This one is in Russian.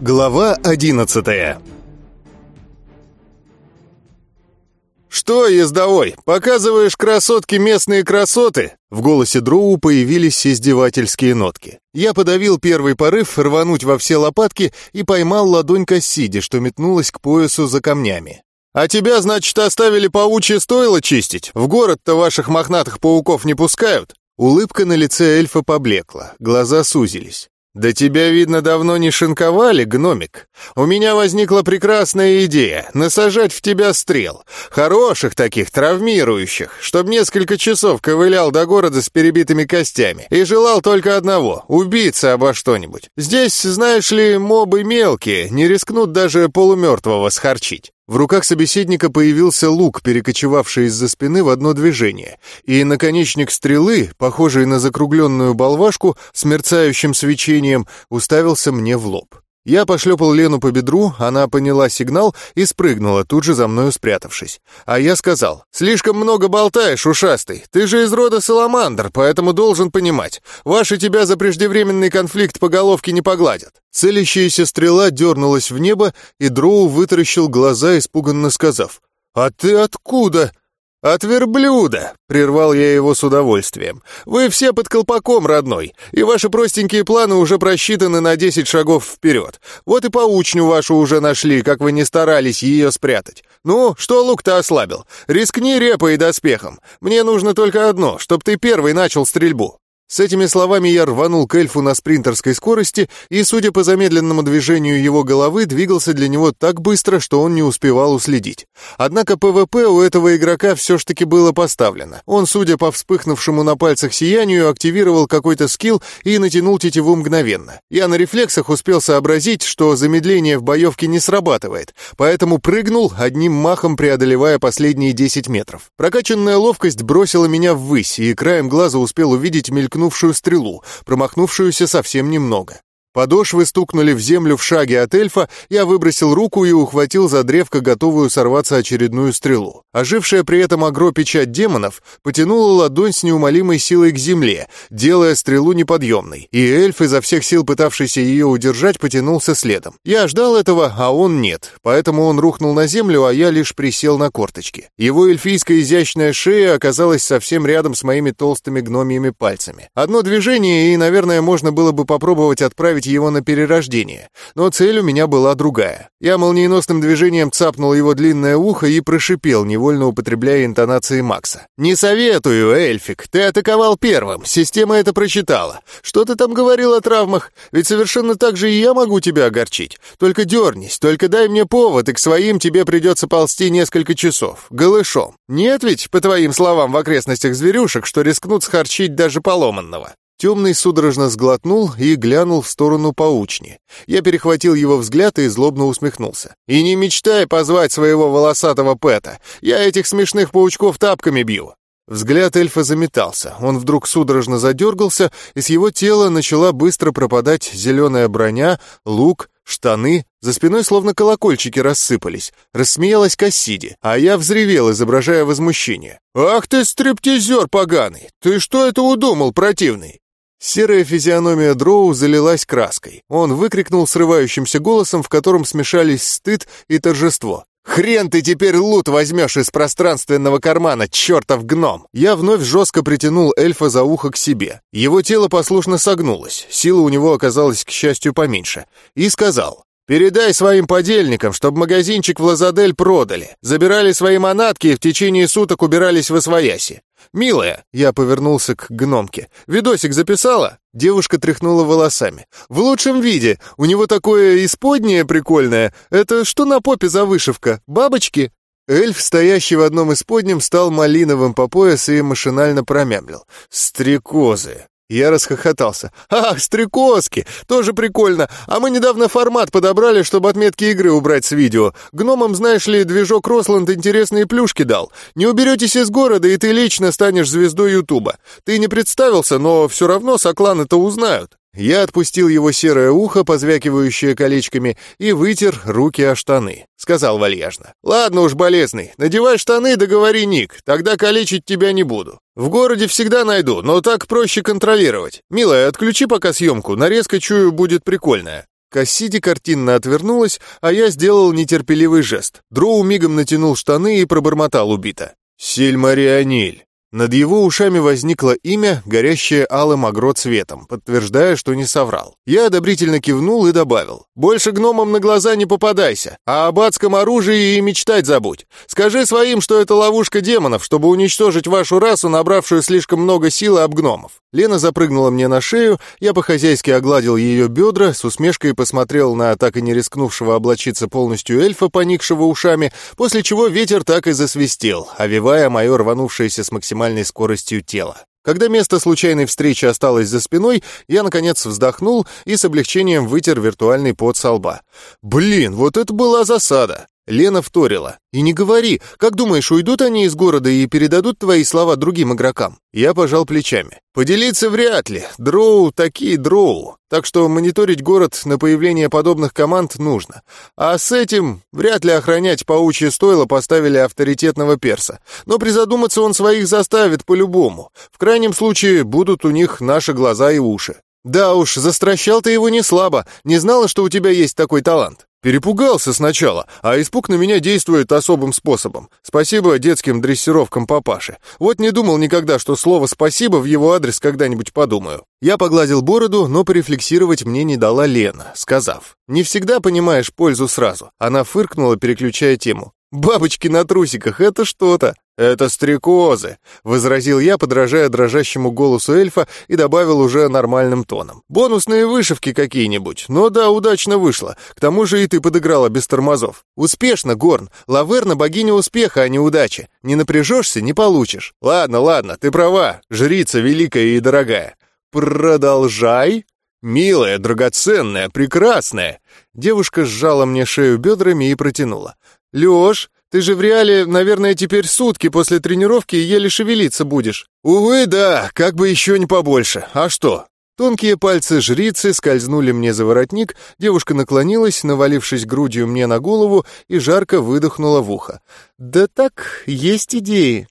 Глава одиннадцатая «Что, ездовой, показываешь красотки местные красоты?» В голосе Дроу появились издевательские нотки. Я подавил первый порыв рвануть во все лопатки и поймал ладонь Кассиди, что метнулась к поясу за камнями. «А тебя, значит, оставили паучье стойло чистить? В город-то ваших мохнатых пауков не пускают?» Улыбка на лице эльфа поблекла, глаза сузились. «Да тебя, видно, давно не шинковали, гномик. У меня возникла прекрасная идея — насажать в тебя стрел. Хороших таких, травмирующих, чтоб несколько часов ковылял до города с перебитыми костями и желал только одного — убиться обо что-нибудь. Здесь, знаешь ли, мобы мелкие, не рискнут даже полумертвого схорчить. В руках собеседника появился лук, перекочевавший из-за спины в одно движение, и наконечник стрелы, похожий на закругленную болвашку с мерцающим свечением, уставился мне в лоб. Я пошлепал Лену по бедру, она поняла сигнал и спрыгнула, тут же за мною спрятавшись. А я сказал, «Слишком много болтаешь, ушастый. Ты же из рода Саламандр, поэтому должен понимать. Ваши тебя за преждевременный конфликт по головке не погладят». Целящаяся стрела дернулась в небо, и Дроу вытаращил глаза, испуганно сказав, «А ты откуда?» «От верблюда!» — прервал я его с удовольствием. «Вы все под колпаком, родной, и ваши простенькие планы уже просчитаны на десять шагов вперед. Вот и паучню вашу уже нашли, как вы не старались ее спрятать. Ну, что лук-то ослабил? Рискни репой и доспехом. Мне нужно только одно, чтоб ты первый начал стрельбу». С этими словами я рванул к эльфу на спринтерской скорости и, судя по замедленному движению его головы, двигался для него так быстро, что он не успевал уследить. Однако PvP у этого игрока все ж таки было поставлено. Он, судя по вспыхнувшему на пальцах сиянию, активировал какой-то скилл и натянул тетиву мгновенно. Я на рефлексах успел сообразить, что замедление в боевке не срабатывает, поэтому прыгнул, одним махом преодолевая последние 10 метров. Прокачанная ловкость бросила меня ввысь, и краем глаза успел увидеть мелькнувшую мелькнувшую стрелу, промахнувшуюся совсем немного. Подошвы стукнули в землю в шаге от эльфа, я выбросил руку и ухватил за древко, готовую сорваться очередную стрелу. Ожившая при этом агро печать демонов потянула ладонь с неумолимой силой к земле, делая стрелу неподъемной, и эльф, изо всех сил пытавшийся ее удержать, потянулся следом. Я ждал этого, а он нет, поэтому он рухнул на землю, а я лишь присел на корточки. Его эльфийская изящная шея оказалась совсем рядом с моими толстыми гномьими пальцами. Одно движение, и, наверное, можно было бы попробовать отправить отправить его на перерождение, но цель у меня была другая. Я молниеносным движением цапнул его длинное ухо и прошипел, невольно употребляя интонации Макса. «Не советую, Эльфик, ты атаковал первым, система это прочитала. Что ты там говорил о травмах? Ведь совершенно так же и я могу тебя огорчить. Только дернись, только дай мне повод, и к своим тебе придется ползти несколько часов, голышом. Нет ведь, по твоим словам, в окрестностях зверюшек, что рискнут схорчить даже поломанного?» Темный судорожно сглотнул и глянул в сторону паучни. Я перехватил его взгляд и злобно усмехнулся. «И не мечтай позвать своего волосатого Пэта. Я этих смешных паучков тапками бью». Взгляд эльфа заметался. Он вдруг судорожно задергался, и с его тела начала быстро пропадать зеленая броня, лук, штаны. За спиной словно колокольчики рассыпались. Рассмеялась Кассиди, а я взревел, изображая возмущение. «Ах ты, стриптизер поганый! Ты что это удумал, противный? Серая физиономия Дроу залилась краской. Он выкрикнул срывающимся голосом, в котором смешались стыд и торжество. «Хрен ты теперь лут возьмешь из пространственного кармана, чертов гном!» Я вновь жестко притянул эльфа за ухо к себе. Его тело послушно согнулось, сила у него оказалась, к счастью, поменьше. И сказал, «Передай своим подельникам, чтобы магазинчик в Лазадель продали. Забирали свои манатки и в течение суток убирались в Освояси. «Милая!» — я повернулся к гномке. «Видосик записала?» Девушка тряхнула волосами. «В лучшем виде. У него такое исподнее прикольное. Это что на попе за вышивка? Бабочки?» Эльф, стоящий в одном из подням, стал малиновым по пояс и машинально промямлил. «Стрекозы!» Я расхохотался. «Ах, стрекозки! Тоже прикольно! А мы недавно формат подобрали, чтобы отметки игры убрать с видео. Гномам, знаешь ли, движок Росланд интересные плюшки дал. Не уберетесь из города, и ты лично станешь звездой Ютуба. Ты не представился, но все равно сокланы это узнают». Я отпустил его серое ухо, позвякивающее колечками, и вытер руки о штаны. Сказал вальяжно. «Ладно уж, болезный, надевай штаны да говори ник, тогда калечить тебя не буду. В городе всегда найду, но так проще контролировать. Милая, отключи пока съемку, нарезка, чую, будет прикольная». Кассиди картинно отвернулась, а я сделал нетерпеливый жест. Дроу мигом натянул штаны и пробормотал убито. «Сильмарианиль». Над его ушами возникло имя, горящее алым огро цветом, подтверждая, что не соврал. Я одобрительно кивнул и добавил. «Больше гномам на глаза не попадайся, а об адском оружии и мечтать забудь. Скажи своим, что это ловушка демонов, чтобы уничтожить вашу расу, набравшую слишком много силы об гномов». Лена запрыгнула мне на шею, я по-хозяйски огладил ее бедра, с усмешкой посмотрел на так и не рискнувшего облачиться полностью эльфа, поникшего ушами, после чего ветер так и засвистел, овивая мое рванувшееся с максимальным максимальной скоростью тела. Когда место случайной встречи осталось за спиной, я, наконец, вздохнул и с облегчением вытер виртуальный пот со лба. «Блин, вот это была засада!» Лена вторила. «И не говори, как думаешь, уйдут они из города и передадут твои слова другим игрокам?» Я пожал плечами. «Поделиться вряд ли. Дроу такие дроу. Так что мониторить город на появление подобных команд нужно. А с этим вряд ли охранять паучье стойло поставили авторитетного перса. Но призадуматься он своих заставит по-любому. В крайнем случае будут у них наши глаза и уши. Да уж, застращал ты его не слабо. Не знала, что у тебя есть такой талант. Перепугался сначала, а испуг на меня действует особым способом. Спасибо детским дрессировкам папаши. Вот не думал никогда, что слово «спасибо» в его адрес когда-нибудь подумаю. Я погладил бороду, но порефлексировать мне не дала Лена, сказав. «Не всегда понимаешь пользу сразу». Она фыркнула, переключая тему. «Бабочки на трусиках — это что-то!» «Это стрекозы», — возразил я, подражая дрожащему голосу эльфа и добавил уже нормальным тоном. «Бонусные вышивки какие-нибудь. Но да, удачно вышло. К тому же и ты подыграла без тормозов. Успешно, Горн. Лаверна богиня успеха, а не удачи. Не напряжешься — не получишь. Ладно, ладно, ты права. Жрица великая и дорогая. Продолжай». «Милая, драгоценная, прекрасная!» Девушка сжала мне шею бедрами и протянула. «Лёш, ты же в реале, наверное, теперь сутки после тренировки еле шевелиться будешь». «Увы, да, как бы еще не побольше. А что?» Тонкие пальцы жрицы скользнули мне за воротник, девушка наклонилась, навалившись грудью мне на голову, и жарко выдохнула в ухо. «Да так, есть идеи».